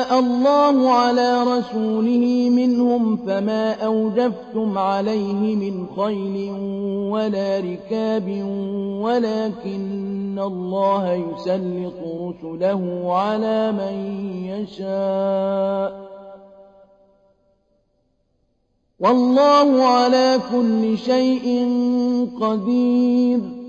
أفاء الله على رسوله منهم فما أوجفتم عليه من خيل ولا ركاب ولكن الله يسلط رسله على من يشاء. والله على كل شيء قدير.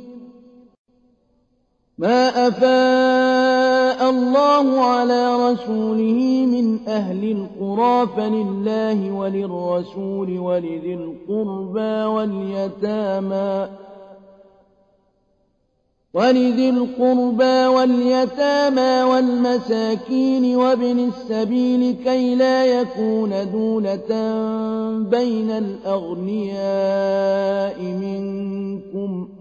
ما أفاء الله على رسوله من أهل القرى فلله وللرسول ولذي القربى واليتامى ولذي القربى واليتامى والمساكين وابن السبيل كي لا يكون دولة بين الأغنياء منكم ۖ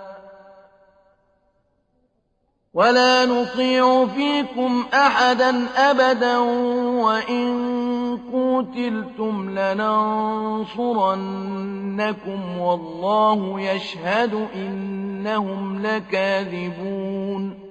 ولا نطيع فيكم أحدا أبدا وإن قُتِلْتُمْ لَنَنصُرَنَّكُمْ وَاللَّهُ يَشْهَدُ إِنَّهُمْ لَكَاذِبُونَ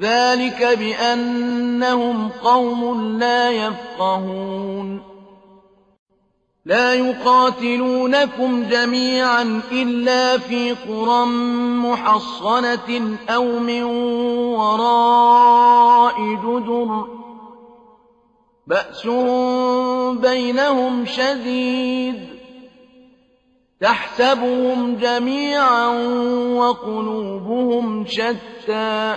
ذلك بأنهم قوم لا يفقهون. لا يقاتلونكم جميعا إلا في قرى محصنة أو من وراء جدر. بأسهم بينهم شديد. تحسبهم جميعا وقلوبهم شتى.